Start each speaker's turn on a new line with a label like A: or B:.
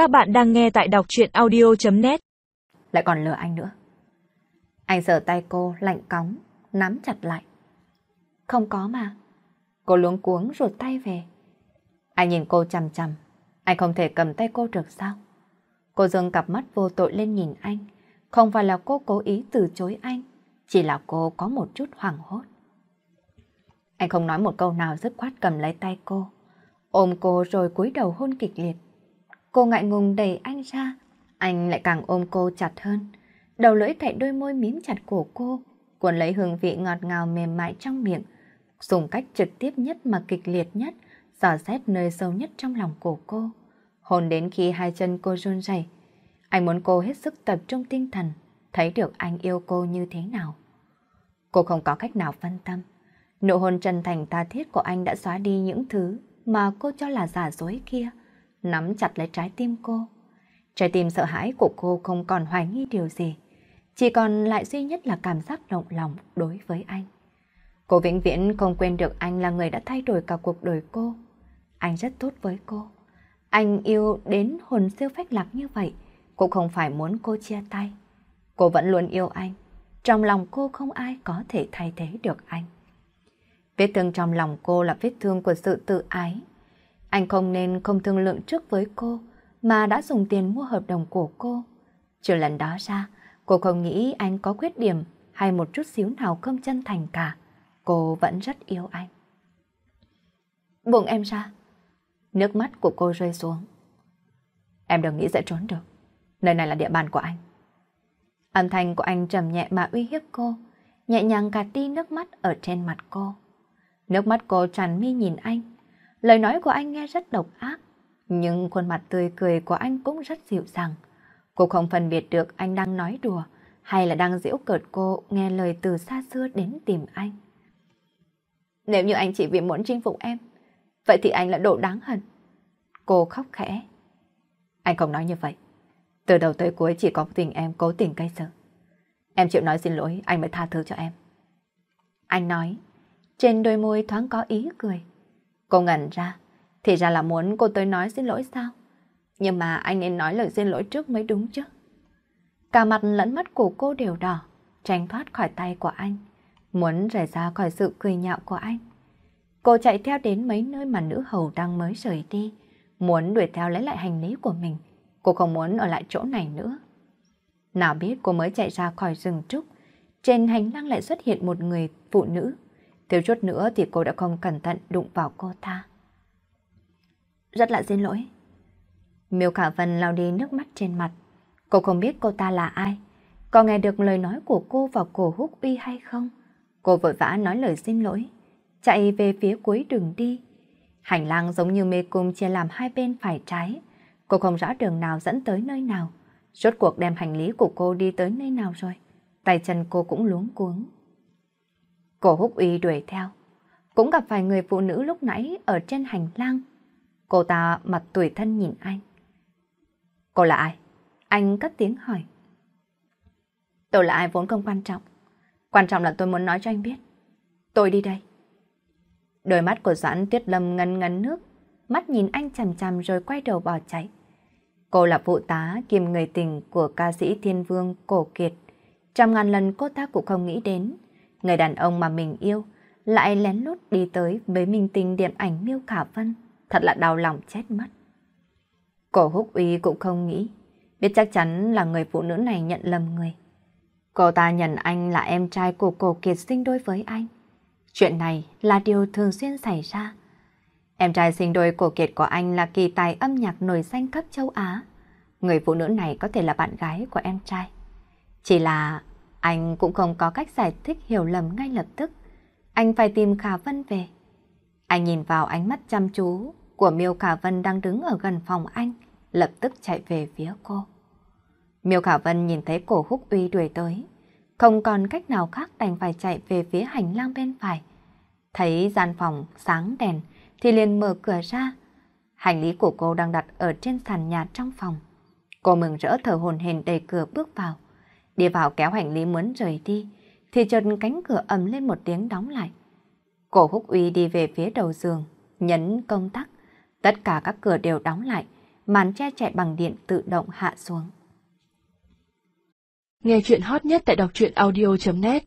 A: Các bạn đang nghe tại đọc chuyện audio.net
B: Lại còn lừa anh nữa. Anh sờ tay cô lạnh cóng, nắm chặt lại. Không có mà. Cô luống cuống rụt tay về. Anh nhìn cô chằm chằm. Anh không thể cầm tay cô được sao? Cô dâng cặp mắt vô tội lên nhìn anh. Không phải là cô cố ý từ chối anh. Chỉ là cô có một chút hoảng hốt. Anh không nói một câu nào dứt khoát cầm lấy tay cô. Ôm cô rồi cúi đầu hôn kịch liệt. Cô ngại ngùng đẩy anh ra. Anh lại càng ôm cô chặt hơn. Đầu lưỡi cạnh đôi môi mím chặt của cô. Cuốn lấy hương vị ngọt ngào mềm mại trong miệng. Dùng cách trực tiếp nhất mà kịch liệt nhất. Dò xét nơi sâu nhất trong lòng cổ cô. Hôn đến khi hai chân cô run rẩy. Anh muốn cô hết sức tập trung tinh thần. Thấy được anh yêu cô như thế nào. Cô không có cách nào phân tâm. Nụ hôn chân thành tha thiết của anh đã xóa đi những thứ mà cô cho là giả dối kia, nắm chặt lấy trái tim cô. Trái tim sợ hãi của cô không còn hoài nghi điều gì, chỉ còn lại duy nhất là cảm giác động lòng đối với anh. Cô vĩnh viễn không quên được anh là người đã thay đổi cả cuộc đời cô. Anh rất tốt với cô. Anh yêu đến hồn siêu phách lạc như vậy, cũng không phải muốn cô chia tay. Cô vẫn luôn yêu anh. Trong lòng cô không ai có thể thay thế được anh. Vết thương trong lòng cô là vết thương của sự tự ái. Anh không nên không thương lượng trước với cô, mà đã dùng tiền mua hợp đồng của cô. Trừ lần đó ra, cô không nghĩ anh có khuyết điểm hay một chút xíu nào không chân thành cả. Cô vẫn rất yêu anh. Buông em ra. Nước mắt của cô rơi xuống. Em đừng nghĩ sẽ trốn được. Nơi này là địa bàn của anh. Âm thanh của anh trầm nhẹ mà uy hiếp cô, nhẹ nhàng gạt đi nước mắt ở trên mặt cô. Nước mắt cô tràn mi nhìn anh. Lời nói của anh nghe rất độc ác, nhưng khuôn mặt tươi cười của anh cũng rất dịu dàng. Cô không phân biệt được anh đang nói đùa hay là đang giễu cợt cô nghe lời từ xa xưa đến tìm anh. Nếu như anh chỉ vì muốn chinh phục em, vậy thì anh là độ đáng hận. Cô khóc khẽ. Anh không nói như vậy. Từ đầu tới cuối chỉ có tình em cố tình gây sợ. Em chịu nói xin lỗi, anh mới tha thứ cho em. Anh nói, trên đôi môi thoáng có ý cười. Cô ngẩn ra, thì ra là muốn cô tới nói xin lỗi sao? Nhưng mà anh nên nói lời xin lỗi trước mới đúng chứ. Cả mặt lẫn mắt của cô đều đỏ, tránh thoát khỏi tay của anh, muốn rời ra khỏi sự cười nhạo của anh. Cô chạy theo đến mấy nơi mà nữ hầu đang mới rời đi, muốn đuổi theo lấy lại hành lý của mình. Cô không muốn ở lại chỗ này nữa. Nào biết cô mới chạy ra khỏi rừng trúc, trên hành lang lại xuất hiện một người phụ nữ Thiếu chút nữa thì cô đã không cẩn thận đụng vào cô ta. Rất là xin lỗi. Miêu Khả Vân lau đi nước mắt trên mặt. Cô không biết cô ta là ai. Có nghe được lời nói của cô vào cổ húc uy hay không? Cô vội vã nói lời xin lỗi. Chạy về phía cuối đường đi. Hành lang giống như mê cung chia làm hai bên phải trái. Cô không rõ đường nào dẫn tới nơi nào. Rốt cuộc đem hành lý của cô đi tới nơi nào rồi. Tay chân cô cũng luống cuống. Cô húc uy đuổi theo. Cũng gặp phải người phụ nữ lúc nãy ở trên hành lang. Cô ta mặt tuổi thân nhìn anh. Cô là ai? Anh cất tiếng hỏi. Tôi là ai vốn không quan trọng. Quan trọng là tôi muốn nói cho anh biết. Tôi đi đây. Đôi mắt của Doãn Tuyết Lâm ngân ngấn nước, mắt nhìn anh chằm chằm rồi quay đầu bỏ chạy. Cô là phụ tá kiêm người tình của ca sĩ Thiên Vương Cổ Kiệt. Trăm ngàn lần cô ta cũng không nghĩ đến người đàn ông mà mình yêu lại lén lút đi tới với minh tinh điện ảnh Miêu Khả Vân, thật là đau lòng chết mất. Cổ húc uy cũng không nghĩ, biết chắc chắn là người phụ nữ này nhận lầm người. Cô ta nhận anh là em trai của cổ kiệt sinh đôi với anh. Chuyện này là điều thường xuyên xảy ra. Em trai sinh đôi cổ kiệt của anh là kỳ tài âm nhạc nổi danh khắp châu Á. Người phụ nữ này có thể là bạn gái của em trai. Chỉ là anh cũng không có cách giải thích hiểu lầm ngay lập tức. Anh phải tìm Khả Vân về. Anh nhìn vào ánh mắt chăm chú của Miêu Khả Vân đang đứng ở gần phòng anh, lập tức chạy về phía cô. Miêu Khả Vân nhìn thấy cổ húc uy đuổi tới, không còn cách nào khác đành phải chạy về phía hành lang bên phải. Thấy gian phòng sáng đèn thì liền mở cửa ra. Hành lý của cô đang đặt ở trên sàn nhà trong phòng. Cô mừng rỡ thở hồn hển đẩy cửa bước vào. Đi vào kéo hành lý muốn rời đi, thì chợt cánh cửa ầm lên một tiếng đóng lại. Cổ húc uy đi về phía đầu giường, nhấn công tắc. Tất cả các cửa đều đóng lại, màn che chạy bằng điện tự động hạ xuống.
A: Nghe chuyện hot nhất tại đọc truyện audio.net